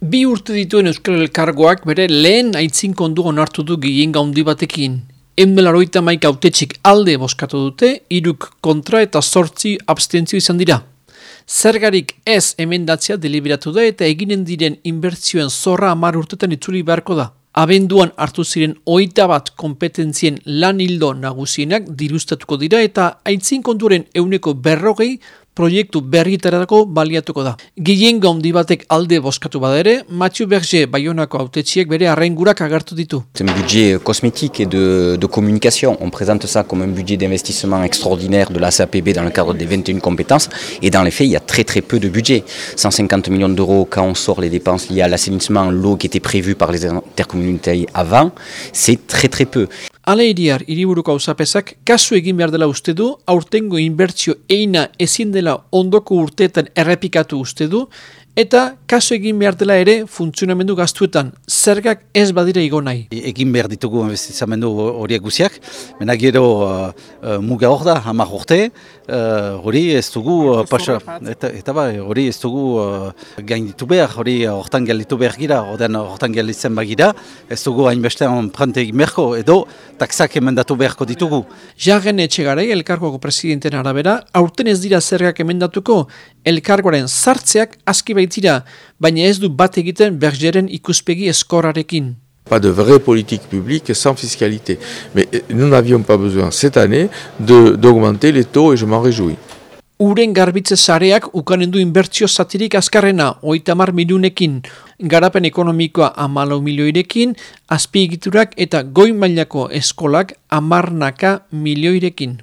Bi urte dituen Euskal Elkargoak bere lehen aitzin kondu onartu du gien gaundi batekin. Enbelaroita maik autetxik alde boskatu dute, iruk kontra eta sortzi abstentzio izan dira. Zergarik ez emendatzea deliberatu da eta eginen diren inbertzioen zorra amar urtetan itzuli beharko da. Abenduan hartu ziren oita bat kompetentzien lan hildo nagusienak dirustatuko dira eta aitzin konduren euneko berrogei proiektu berrietarako baliatuko da. Alde boskatu Mathieu Berger Bayonako autetxiek bere arraingurak agertu ditu. C'est un budget cosmétique et de, de communication. On présente ça comme un budget d'investissement extraordinaire de la SAPB dans le cadre des 21 compétences. Et dans les faits, il y a très très peu de budget. 150 millions d'euros quand on sort les dépenses liées à l'assainissement, l'eau qui était prévue par les intercommunautés avant, c'est très très peu. Ale iriar, iriburuko hausapezak, kasu egin behar dela uste du, aurtengo inbertsio eina ezin dela ondoko urteetan errepikatu uste du, eta kaso egin behar dela ere funtzionamendu gaztuetan, zergak ez badira igo nahi. E, egin behar ditugu investizamendu horiek guziak, mena gero uh, uh, muga hor da, hamar urte, uh, hori ez dugu, uh, pasa, eta, eta bai, hori ez dugu uh, gain ditu behar, hori hortan gelditu behar gira, oden hortan gelditzen bagira, ez dugu hainbestean prante egin beharko, edo taksak emendatu beharko ditugu. Jarren etxegarei, elkargoko presidenten arabera, aurten ez dira zergak emendatuko, elkargoaren sartzeak aski baitzira, baina ez du bat egiten bergeren ikuspegi eskorarekin. Pas de vraie politique publique sans fiscalité. Mais euh, nous n'avions pas besoin cette année d'augmenter les taux et je m'en réjouis. Uren garbitze sareak ukanen du inbertsio zatirik azkarrena, oitamar miliunekin, garapen ekonomikoa amalau milioirekin, azpiegiturak eta goi mailako eskolak amarnaka milioirekin.